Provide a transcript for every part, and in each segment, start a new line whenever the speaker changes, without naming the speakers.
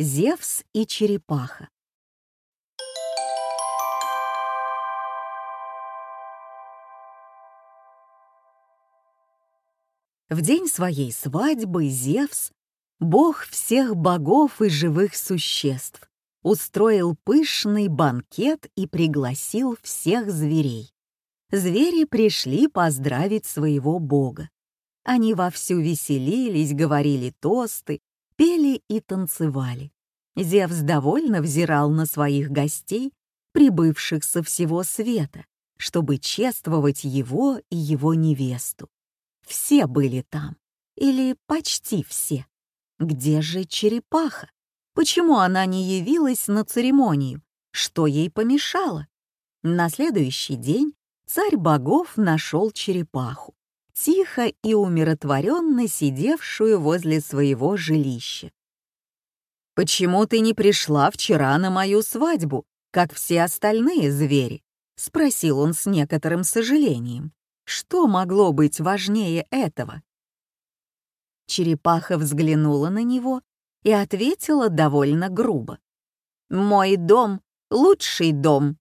Зевс и черепаха. В день своей свадьбы Зевс, бог всех богов и живых существ, устроил пышный банкет и пригласил всех зверей. Звери пришли поздравить своего бога. Они вовсю веселились, говорили тосты, пели и танцевали. Зевс довольно взирал на своих гостей, прибывших со всего света, чтобы чествовать его и его невесту. Все были там, или почти все. Где же черепаха? Почему она не явилась на церемонию? Что ей помешало? На следующий день царь богов нашел черепаху, тихо и умиротворенно сидевшую возле своего жилища. «Почему ты не пришла вчера на мою свадьбу, как все остальные звери?» — спросил он с некоторым сожалением. Что могло быть важнее этого? Черепаха взглянула на него и ответила довольно грубо. «Мой дом — лучший дом».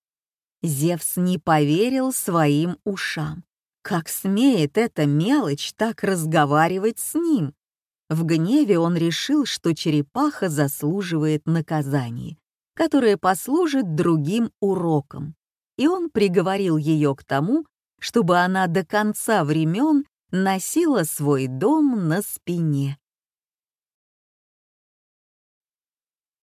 Зевс не поверил своим ушам. Как смеет эта мелочь так разговаривать с ним? В гневе он решил, что черепаха заслуживает наказания, которое послужит другим уроком, и он приговорил ее к тому, чтобы она до конца времен носила свой дом на спине.